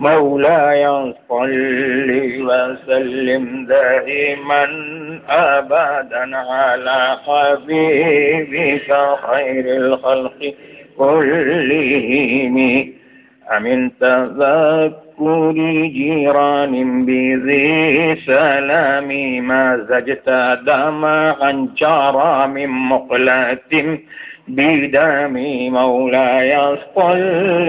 مولاي صل وسلم دائما أبدا على حبيبك خير الخلق كلهم. أمن تذكر جيران بذي سلام ما زجت دمعا جرى من مقلات بدم. مولاي صل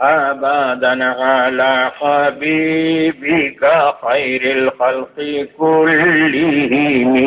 آبادنا على حبيبك خير الخلق كلهم.